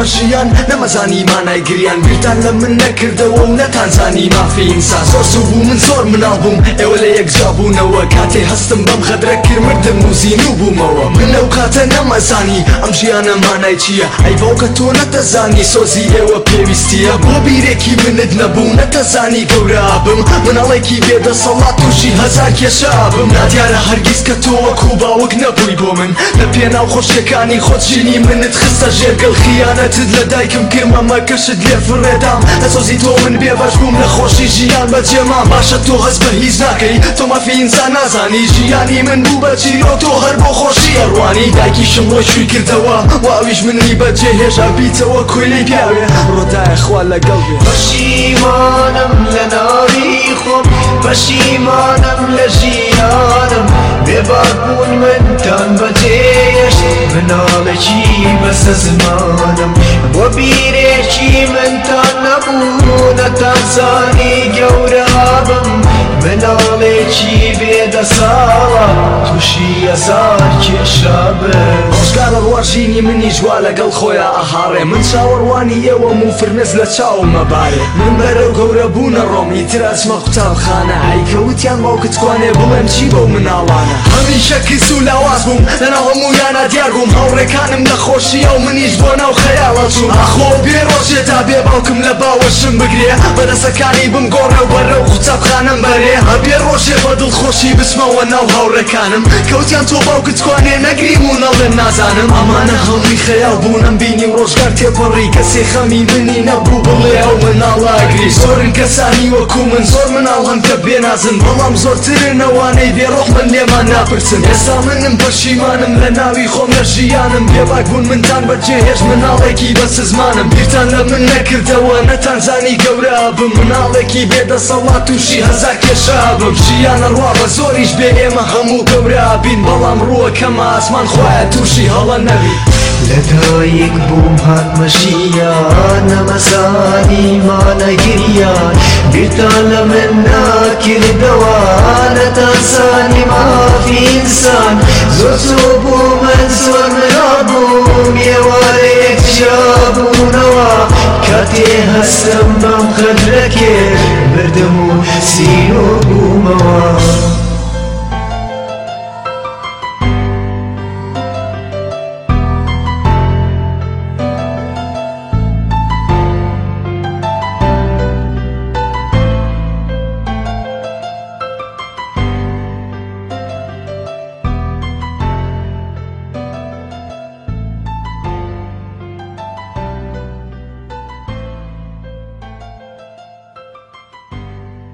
مەشیان نەمەزانی مانای گریان بیرتان لە من نەکردەوە و نەتانزانی مافی ئینسان زۆر سو بوو من زۆر مناڵبووم ئێوە لە یەکجابوونەوە کاتێ هەستم بەم خەدرە کرمردم وزین و بوومەوە من لەو کاتە نەمەزانی ئەم ژیانە مانای چییە ئەی بۆ کە تۆ نەتەزانی سۆزی ئێوە پێویستیە بۆ بیرێکی منت نەبوو نەتەزانی گەورابم مناڵێکی بێدە سەڵات تووشی هەزار کێشابم نادیارە هەرگیز کە تۆ وەکو باوک نەبووی بۆ من لە پێناو خۆشیەکانی خۆچینی منت خستە ژێرگەڵ خیانە دەچت لە دایکم ما مەکەشت لێ فڕێدام ئەسۆزی تو من بێبەش بووم لە خۆشی ژیان بە جێما باشە تۆ هیز نکی تو ما تۆ مەفیئینسان نازانی جیانی يعني من بو رو تو بوو بە چیرۆ تۆ هەر بۆ خۆشی ئەڕوانی دایکیشم بۆ شووی کردەوە واویش منی بەجێ هێشا بیتەوە کویلەی پیاوێ ڕۆدای خوا لەگەڵ بێ پەشیمانم لە ناری خۆم پەشیمانم لە لجیان مناڵێکی بەسە زمانم بۆ بیرێکی من تا نەبوو نەتانزانی گەورە بم مناڵ ساڵێکی بێدە ساڵە تووشی ئەسار کێشا بن ڕۆژگارە ڕواژینی منی جوا لەگەڵ خۆیە ئەهاڕێ من چاوەڕوانی ئێوە موفرنس لە چاومە بارێ من بەرە گەورە بوونە ڕۆمی تراسمە قوتابخانە هیکەوتیان باوکتوانێ بڵێم چی بەو مناڵانە هەمیشە کیس و لاواز بووم لەناو هەمویانە دیار بووم هەوڕێکانم نەخۆشی ئەو منیش بۆ ناو خەیاڵە چوم ئاخۆ بێ ڕۆژێ تا بێ باوکم لە باوەشم بگرێ بەدەسەکانی بم گۆڕە وەرە و قوتابخانم بەرێ هەبێ ڕۆ ڕۆژێ بە دڵخۆشی بچمەوە ناو هاوڕەکانم کەوتیان تۆ باوکتوانێ نەگریم و نەڵێن نازانم ئەمانە هەڵی خەیاڵ بوونم بینی ڕۆژگار تێپەڕی کەسێ خەمی منی نەبوو بڵێ ئەو مناڵاگری زۆرن کەسانی وەکو من زۆر مناڵم کە بێنازن بەڵام زۆرترن ئەوانەی بێڕۆخ من لێمان ناپرسن ئێستا منم بەشیمانم لە ناوی خۆم لە ژیانم پێباکبوون منتان بەجێ هێش مناڵێکی بە سزمانم بیرتان لە من نەکردەوە نەتانزانی گەورە بم مناڵێکی بێدە سەڵات تووشی هەزار کێشابم ژیان ڕوا بە زۆریش بێ ئێمە هەموو گەورابین بەڵام ڕووەکەمە ئاسمان خۆیان تووشی هەڵە نەبی لەدایک بووم هاتمەژیان نەمەزانی مانەگریان بیرتان لە من ناکردەوە لە تاسانی مافی ئینسان زۆر زۆر بوو هەستم بەم قەدرەکێ بردم و سیرۆ